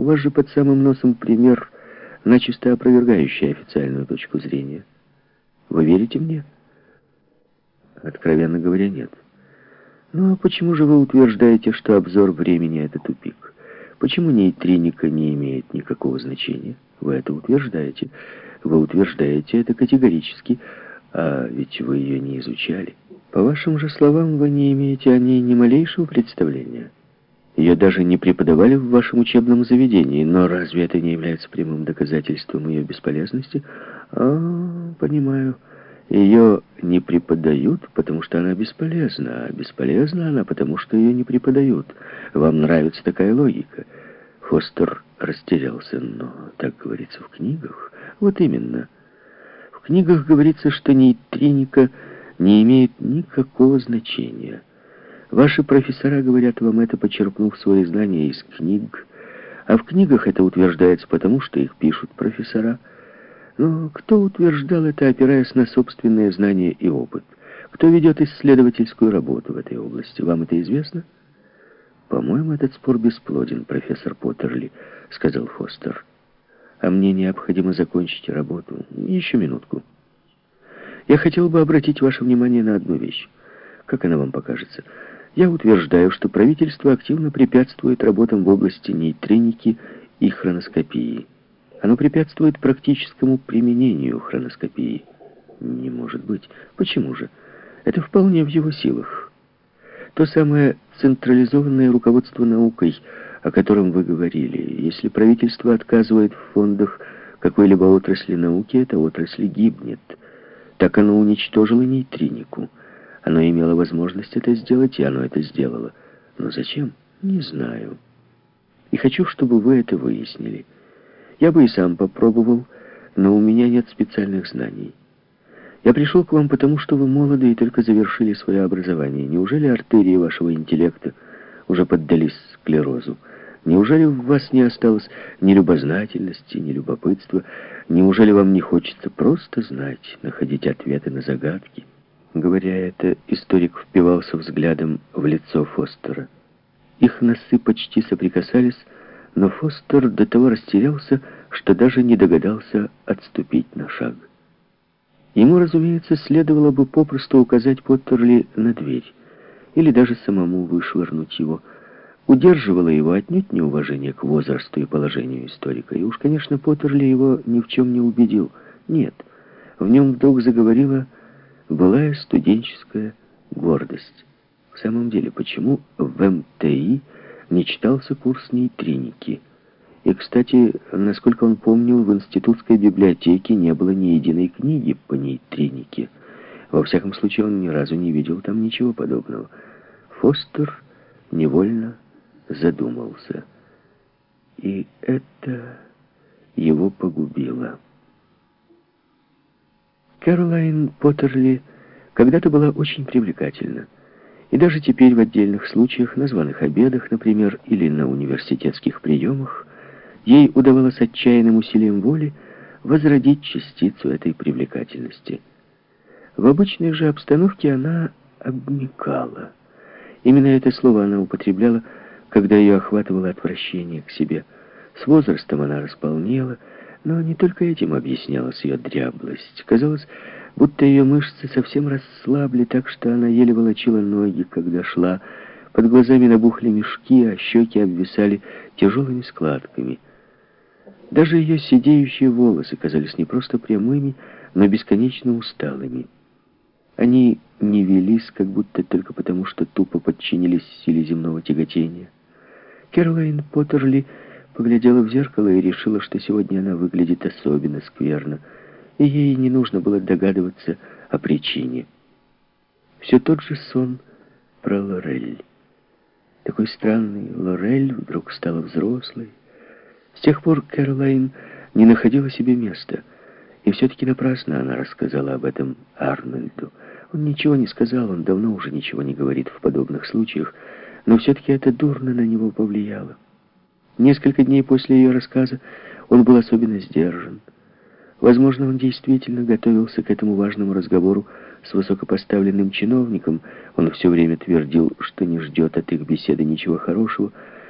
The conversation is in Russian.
У вас же под самым носом пример, начисто опровергающий официальную точку зрения. Вы верите мне? Откровенно говоря, нет. Ну а почему же вы утверждаете, что обзор времени — это тупик? Почему нейтриника не имеет никакого значения? Вы это утверждаете. Вы утверждаете это категорически, а ведь вы ее не изучали. По вашим же словам, вы не имеете о ней ни малейшего представления. Ее даже не преподавали в вашем учебном заведении, но разве это не является прямым доказательством ее бесполезности? А, понимаю. Ее не преподают, потому что она бесполезна, а бесполезна она, потому что ее не преподают. Вам нравится такая логика? Фостер растерялся, но так говорится в книгах. Вот именно. В книгах говорится, что нейтриника не имеет никакого значения. Ваши профессора говорят вам это, почерпнув свои знания из книг, а в книгах это утверждается потому, что их пишут профессора. Но кто утверждал это, опираясь на собственные знания и опыт? Кто ведет исследовательскую работу в этой области? Вам это известно? «По-моему, этот спор бесплоден, профессор Поттерли», — сказал Фостер. «А мне необходимо закончить работу. Еще минутку. Я хотел бы обратить ваше внимание на одну вещь. Как она вам покажется?» Я утверждаю, что правительство активно препятствует работам в области нейтриники и хроноскопии. Оно препятствует практическому применению хроноскопии. Не может быть. Почему же? Это вполне в его силах. То самое централизованное руководство наукой, о котором вы говорили. Если правительство отказывает в фондах какой-либо отрасли науки, эта отрасль гибнет. Так оно уничтожило нейтринику. Оно имело возможность это сделать, и оно это сделало. Но зачем? Не знаю. И хочу, чтобы вы это выяснили. Я бы и сам попробовал, но у меня нет специальных знаний. Я пришел к вам потому, что вы молоды и только завершили свое образование. Неужели артерии вашего интеллекта уже поддались склерозу? Неужели в вас не осталось ни любознательности, ни любопытства? Неужели вам не хочется просто знать, находить ответы на загадки? Говоря это, историк впивался взглядом в лицо Фостера. Их носы почти соприкасались, но Фостер до того растерялся, что даже не догадался отступить на шаг. Ему, разумеется, следовало бы попросту указать Поттерли на дверь, или даже самому вышвырнуть его. Удерживало его отнюдь неуважение к возрасту и положению историка. И уж, конечно, Поттерли его ни в чем не убедил. Нет, в нем вдруг заговорила былая студенческая гордость. В самом деле, почему в МТИ не читался курс нейтриники? И, кстати, насколько он помнил, в институтской библиотеке не было ни единой книги по нейтринике. Во всяком случае, он ни разу не видел там ничего подобного. Фостер невольно задумался. И это его погубило. Кэролайн Поттерли когда-то была очень привлекательна. И даже теперь в отдельных случаях, на званых обедах, например, или на университетских приемах, ей удавалось отчаянным усилием воли возродить частицу этой привлекательности. В обычной же обстановке она обмекала. Именно это слово она употребляла, когда ее охватывало отвращение к себе. С возрастом она располнела, но не только этим объяснялась ее дряблость. Казалось, будто ее мышцы совсем расслабли, так что она еле волочила ноги, когда шла. Под глазами набухли мешки, а щеки обвисали тяжелыми складками. Даже ее сидеющие волосы казались не просто прямыми, но бесконечно усталыми. Они не велись, как будто только потому, что тупо подчинились силе земного тяготения. Кэролайн Поттерли поглядела в зеркало и решила, что сегодня она выглядит особенно скверно, и ей не нужно было догадываться о причине. Все тот же сон про Лорель. Такой странный Лорель вдруг стала взрослой. С тех пор Кэролайн не находила себе места, и все-таки напрасно она рассказала об этом Арнольду. Он ничего не сказал, он давно уже ничего не говорит в подобных случаях, но все-таки это дурно на него повлияло. Несколько дней после ее рассказа он был особенно сдержан. Возможно, он действительно готовился к этому важному разговору с высокопоставленным чиновником. Он все время твердил, что не ждет от их беседы ничего хорошего,